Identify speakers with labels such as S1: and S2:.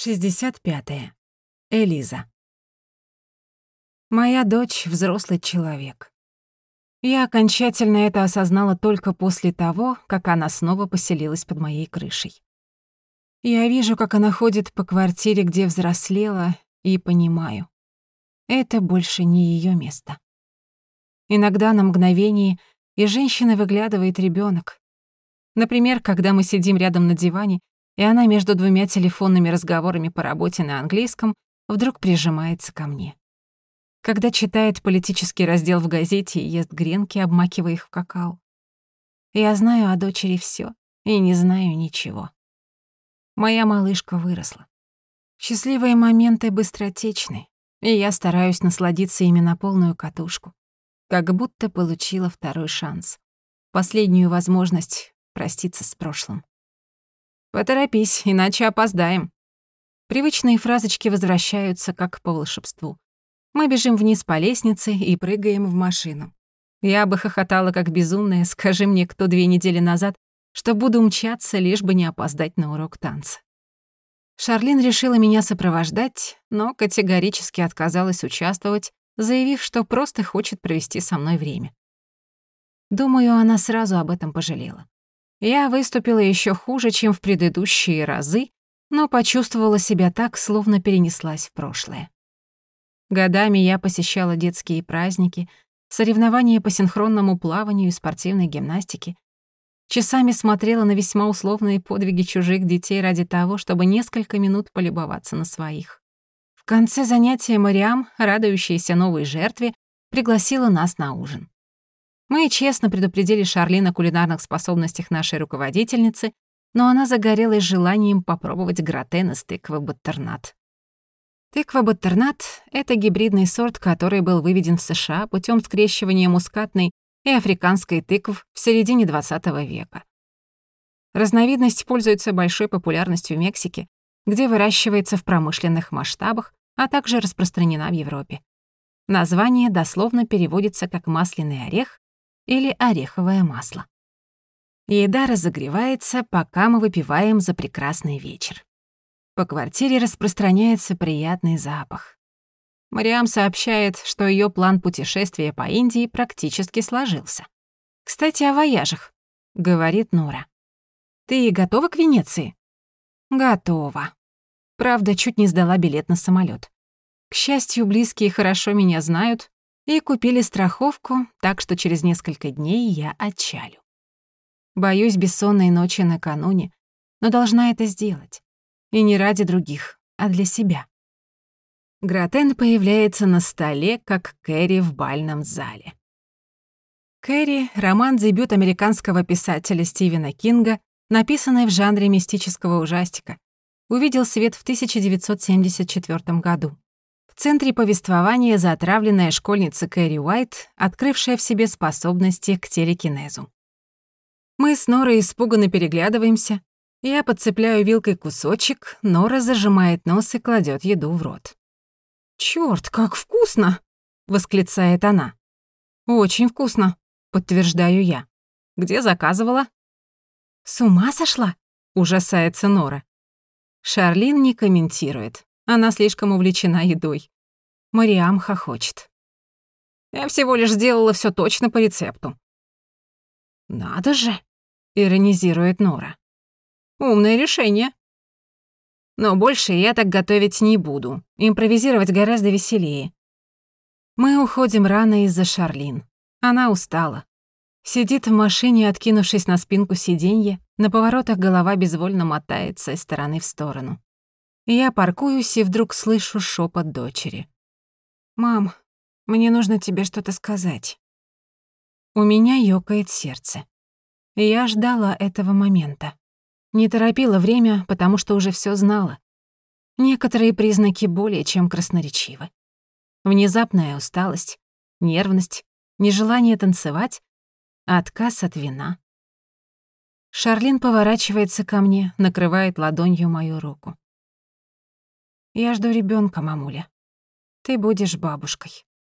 S1: 65. -е. Элиза. Моя дочь — взрослый человек. Я окончательно это осознала только после того, как она снова поселилась под моей крышей. Я вижу, как она ходит по квартире, где взрослела, и понимаю. Это больше не её место. Иногда на мгновение из женщины выглядывает ребёнок. Например, когда мы сидим рядом на диване, и она между двумя телефонными разговорами по работе на английском вдруг прижимается ко мне. Когда читает политический раздел в газете и ест гренки, обмакивая их в какао. Я знаю о дочери всё и не знаю ничего. Моя малышка выросла. Счастливые моменты быстротечны, и я стараюсь насладиться ими на полную катушку, как будто получила второй шанс, последнюю возможность проститься с прошлым. Поторопись, иначе опоздаем. Привычные фразочки возвращаются, как по волшебству. Мы бежим вниз по лестнице и прыгаем в машину. Я бы хохотала как безумная, скажи мне кто две недели назад, что буду мчаться, лишь бы не опоздать на урок танца. Шарлин решила меня сопровождать, но категорически отказалась участвовать, заявив, что просто хочет провести со мной время. Думаю, она сразу об этом пожалела. Я выступила еще хуже, чем в предыдущие разы, но почувствовала себя так, словно перенеслась в прошлое. Годами я посещала детские праздники, соревнования по синхронному плаванию и спортивной гимнастике. Часами смотрела на весьма условные подвиги чужих детей ради того, чтобы несколько минут полюбоваться на своих. В конце занятия Мариам, радующаяся новой жертве, пригласила нас на ужин. Мы честно предупредили Шарлин о кулинарных способностях нашей руководительницы, но она загорелась желанием попробовать гратен из тыквы-баттернат. Тыква-баттернат — это гибридный сорт, который был выведен в США путем скрещивания мускатной и африканской тыкв в середине XX века. Разновидность пользуется большой популярностью в Мексике, где выращивается в промышленных масштабах, а также распространена в Европе. Название дословно переводится как «масляный орех» или ореховое масло. Еда разогревается, пока мы выпиваем за прекрасный вечер. По квартире распространяется приятный запах. Мариам сообщает, что ее план путешествия по Индии практически сложился. «Кстати, о вояжах», — говорит Нора. «Ты готова к Венеции?» «Готова». Правда, чуть не сдала билет на самолет. К счастью, близкие хорошо меня знают и купили страховку, так что через несколько дней я отчалю. Боюсь бессонной ночи накануне, но должна это сделать. И не ради других, а для себя. Гратен появляется на столе, как Кэрри в бальном зале. Кэрри — роман-дебют американского писателя Стивена Кинга, написанный в жанре мистического ужастика, увидел свет в 1974 году центре повествования затравленная школьница Кэрри Уайт, открывшая в себе способности к телекинезу. Мы с Норой испуганно переглядываемся. Я подцепляю вилкой кусочек, Нора зажимает нос и кладет еду в рот. «Чёрт, как вкусно!» — восклицает она. «Очень вкусно», — подтверждаю я. «Где заказывала?» «С ума сошла?» — ужасается Нора. Шарлин не комментирует. Она слишком увлечена едой. Мариам хохочет. Я всего лишь сделала все точно по рецепту. «Надо же!» — иронизирует Нора. «Умное решение. Но больше я так готовить не буду. Импровизировать гораздо веселее. Мы уходим рано из-за Шарлин. Она устала. Сидит в машине, откинувшись на спинку сиденья, на поворотах голова безвольно мотается из стороны в сторону. Я паркуюсь и вдруг слышу шепот дочери. «Мам, мне нужно тебе что-то сказать». У меня ёкает сердце. Я ждала этого момента. Не торопила время, потому что уже всё знала. Некоторые признаки более чем красноречивы. Внезапная усталость, нервность, нежелание танцевать, отказ от вина. Шарлин поворачивается ко мне, накрывает ладонью мою руку. Я жду ребенка, мамуля. Ты будешь бабушкой.